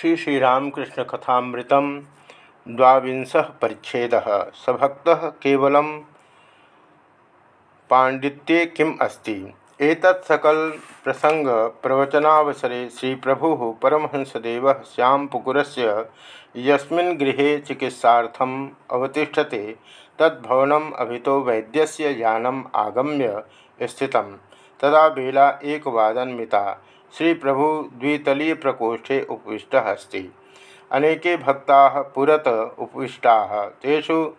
श्री श्रीरामकृष्ण कथामृतम द्वांश परिच्छेद। सभक्त केवल पांडित्ये किम अस्ति? एतत् सकल प्रसंग प्रवचनावसरे श्री प्रभु परमहंसदेव श्यामपुकुरस्य यस्मिन् गृहे चिकित्सार्थम अवतिष्ठते, तद्भवनम अभितो वैद्यस्य यानम आगम्य स्थित तदा बेला एकवादन मिता श्री प्रभु द्वितलीय प्रकोष्ठे उपविष्ट अस्त अनेके भक्ता पुरत उपविष्टा। तेषु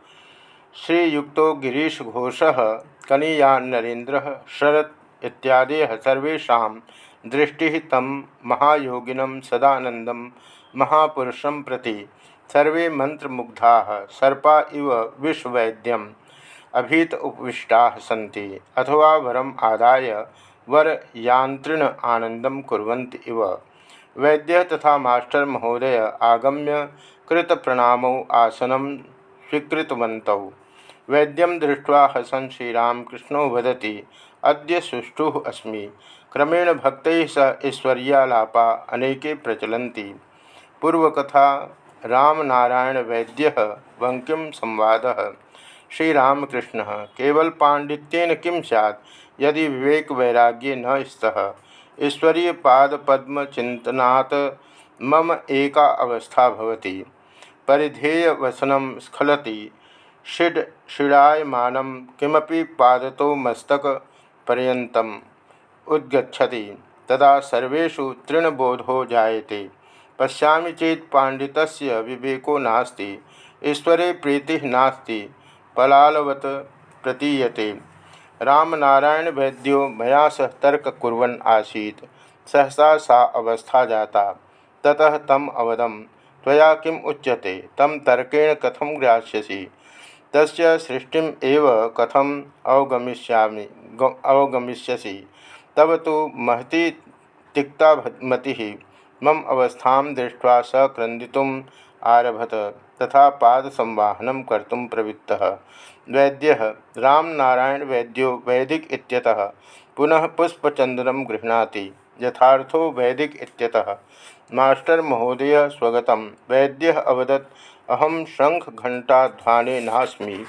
श्रीयुक्त गिरीश घोष गिरीशघोष कनीयान्नरेन्द्र शरत इत्यादय सर्वेशा दृष्टि तम महायोगिनं सदानंदम महापुरुषं प्रति। सर्वे मंत्रमुग्धा सर्पा इव विश्ववैद्यम अभीत उपविष्टा सी अथवा वरम आदाय वर यांत्रिण आनंदम कुर्वन्ति इव। वैद्य तथा मास्टर महोदय आगम्य कृत प्रणामौ आसनं स्वीकृतवन्तौ। वैद्यं दृष्ट्वा हसन श्रीरामकृष्णो वदति, अद्य सुष्ठुः अस्मि। क्रमेण भक्तैः सह ऐश्वर्यालापा अनेके प्रचलन्ति। पूर्वकथा रामनारायणवैद्यः वङ्किं संवादः। श्रीरामकृष्ण, केवल पांडित्यन किं सैत् यदि विवेक वैराग्य न स्तः, ईश्वरीय पाद पद्म चिंतनात् मम एका अवस्था भवति। परिधेय वसनम स्खलति। षिड षिडायमानं किमपि पादतो मस्तक पर्यन्तम् उद्गच्छति। तदा सर्वेषु तृणबोधो जायते। पश्यामि चेत् पाण्डितस्य विवेको नास्ति। ईश्वरे प्रीति नास्ति। पलालवत् प्रतीयते। रामनारायण वैद्यो मया सह तर्क कुर्वन् आसीत्। सहसा सा अवस्था जाता। ततः तम अवदम, त्वया किम उच्यते? तम तर्केण कथम ग्रास्यसि तस्य सृष्टिम कथम अवगमिष्यामि? अवगमिष्यसि? तब तो महती तिक्तामति मम अवस्था दृष्ट्वा स क्रंदितुम आरभत। तथा पाद संवाहन कर्तुम प्रवृत्तः। वैद्य रामनारायण वैद्यो वैदिक इत्यतः पुनः पुष्पचंदनम गृह्णाति। यथार्थो वैदिक इत्यतः। मास्टर महोदय स्वगत। वैद्य अवदत् अहम शंख घंटा ध्वाने नास्मी।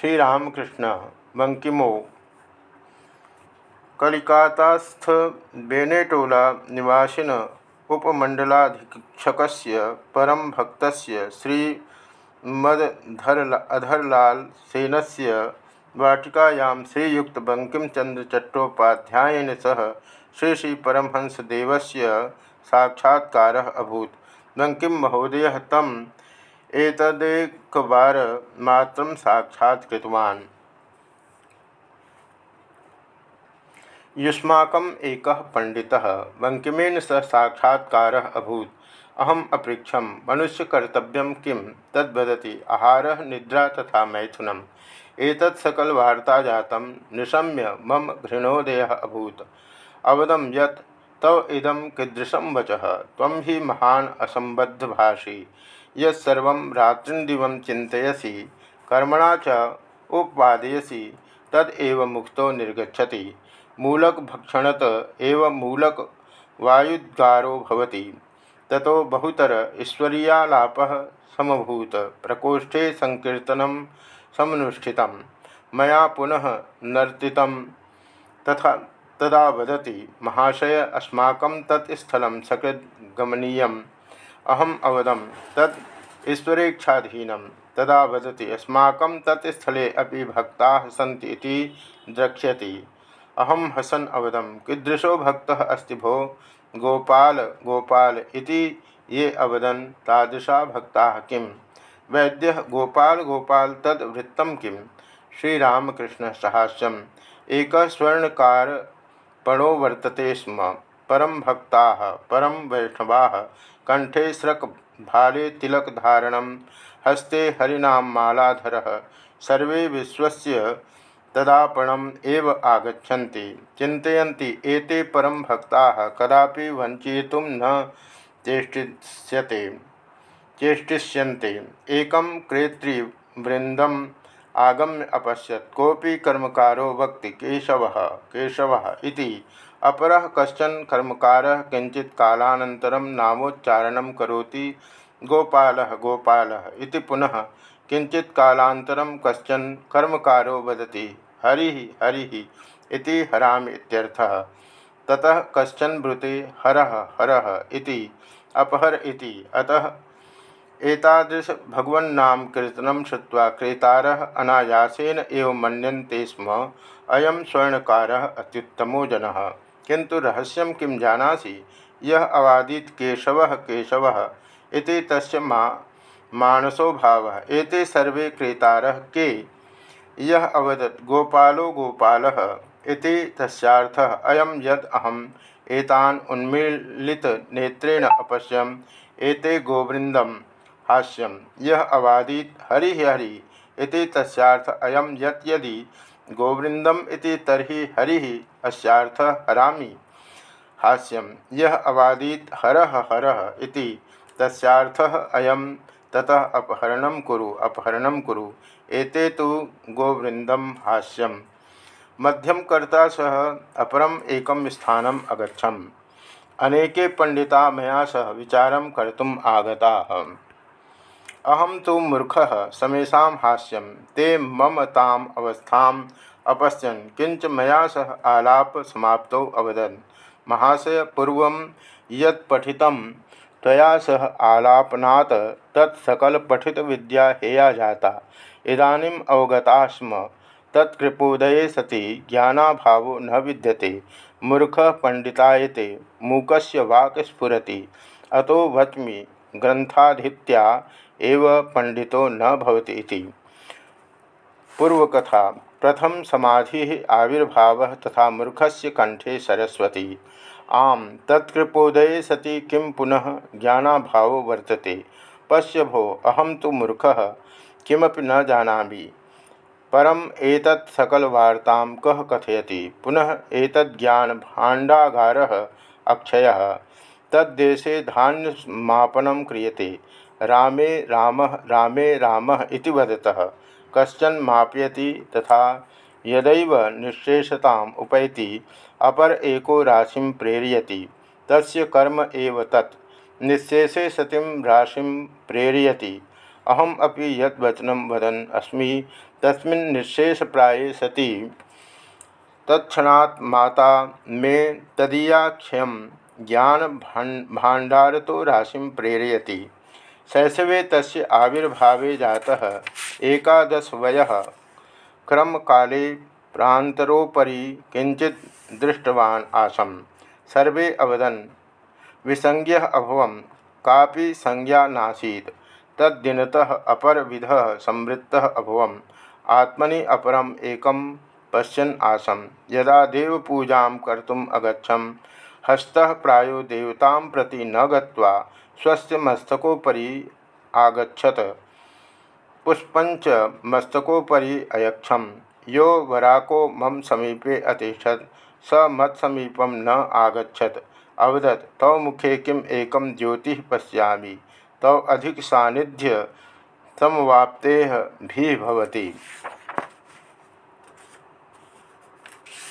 श्रीरामकृष्ण बंकिमो कलिकातास्थ बेनेटोला निवासिन उपमंडलाधीक्षक परम भक्त श्री अधरलाल सेन से वाटिकायां श्रीयुक्त बंकिमचंद्र चट्टोपाध्यायन सह श्री श्री परमहंसदेव साक्षात्कार अभूत। बंकिम महोदय तम एतदेकवार मात्र साक्षात्तवान् युष्माकम् एकः पंडितः बंकिमेन सह साक्षात्कार अभूत। अहम अपृक्षम मनुष्यकर्तव्य किं? तद्वदति, आहार, निद्रा तथा मैथुनम। एतत् सकल वार्ता जातम निशम्य मम घृणोदय अभूत। अवदम यत्, तव इदम कीदृशं वचः, त्वं हि महान् असम्बद्धभाषी। यत्सर्व रात्रिदिव चिंतयसी कर्मणा च उपवादयसी तदेव मुक्तो निर्गछति मूलक भक्षणत एव मूलक वायुद्गारो भवति। ततो बहुतर ईश्वरीयालाप समभूत, प्रकोष्ठे संकीर्तन समनुष्ठित मैं पुनः नर्ति तथा तदा वदति, महाशय अस्माक तत्स्थल सकृद गमनीय अहम अवदम, तत् ईश्वरेक्षाधीन तदा वदति, अस्माक तत्स्थले अभी भक्ता सी द्रक्ष्यति। अहम हसन अवदम। कीदृशो भक्त अस्ति भो? गोपाल गोपाल इति ये अवदन। तादृशा भक्ता किम वैद्य, गोपाल गोपाल तद वृत्तम किम? श्रीरामकृष्ण सहास्यम एक स्वर्णकार पणो वर्तते स्म। परम भक्ता परम वैष्णवा। कंठे स्रक, भाले तिलक धारण हस्ते हरिनाम मालाधर। सर्वे विश्वस्य तदापणम एव आगछन्ति चिंतयन्ति एते परम भक्ता कदापि वंचयितुं न चेष्टिष्यते। चेष्टिष्यन्ते। एकं क्रेतृवृन्दम् आगम्य अपश्यत्। कोऽपि कर्मकारो वक्ति केशवः केशवः अपर कशन कर्मकार किंचित कालानन्तरं नामोच्चारण करोति। गोपाल गोपाल पुनः किंचित कालांतरम कशन कर्मकारो वदति। हरि हरि इति हराम इत्यर्थः ततः कशन ब्रुते हर हर इति अपहर इति। अतः एतादृश भगवन्नाम कीर्तन श्रुवा क्रेतार अनायासेन एव मनते स्म अयम स्वर्णकार अत्युत्तमो जन। किंतु रहस्यम किं जानासि? यह अवादीत केशव केशव इति तस्य मा मानसो भाव एते सर्वे क्रेतार के? यह अवदत, गोपालो गोपाल। इति तस्यार्थः अयं यद अहम, एतान उन्मीलित नेत्रेण अपश्यम, एते गोवृंदम हास्यम। यह अवादीत, हरि हरि। इति तस्यार्थ अयम यत यदि गोवृंदम इति तर्हि हरि अस्यार्थ हरामि। हास्यम। यह अवादीत, हर हर इति तस्यार्थः अयम ततः अपहरणं कुरु अपहरणं कुरु। एते तो गोवृंदम हास्यम। मध्यमकर्ता सह अपरम एकम स्थानम अगछम अनेके पंडिता मैं सह विचार कर्तुम आगता। अहम तो मूर्ख समेशा हास्यम। ते मम ताम अवस्था अपश्यन। किंच मैं सह आलाप समाप्त अवदन। महाशय पूर्व तया सह आलापनात् तत्सकल पठित विद्या हेया जाता। इदानीम अवगता स्म तत्कृपोदये सति ज्ञानाभावो न विद्यते। मूर्ख पंडितायते मूक वाक् स्फुरति। अतो वच्मि ग्रंथाधीत्या एव पंडितो न भवति पूर्वकथा, प्रथम समाधि आविर्भाव तथा मूर्खस्य कंठे सरस्वती। आम तत्कृपोदये सति किं पुनः वर्तते। पश्य भो अहम तो मूर्ख, किमपि न जानामि। परम एतत् सकलवार्तां कः कथयति? पुनः एतद् ज्ञानभाण्डागारः अक्षयः। तद्देशे धान्यमापनं क्रियते। रामे रामः रामे रामः इति वदतः। कश्चन मापयति तथा यदैव निःशेषताम् उपैति अपर एको राशिं प्रेरयति। तस्य कर्म एव तत्। निःशेषे सतिं राशि प्रेरयति। अहम यत् वचनं वदन् अस्मि, तस्मिन् निःशेषप्राये सति। माता मे तदीयाख्यम ज्ञान भाण्डार तो राशि प्रेरयति। शैशवे तस्य आविर्भावे जातः एकादश क्रम क्रमकाले प्रान्तरोपरि किञ्चित् दृष्टवान् आसम। सर्वे अवदन् विसंज्ञः अभवं कापि संज्ञा नासीत्। तद्दिनतः अपर विध संवृत्त अभवम्। आत्मनि अपरम एकम पश्यन् आसम। यदा देवपूजा कर्तुम अगछम हस्त प्रायो देवता प्रति न गत्वा स्वस्य मस्तकोपरि आगछत पुष्पंच मस्तकोपरि अयक्षम यो वराको मम समीपे अतिषत स मत्समीपम न आगछत अवदत। तव मुखे किम एकम ज्योति पश्यामि? तव अधिक सानिध्य समवाप्ते भी भवति।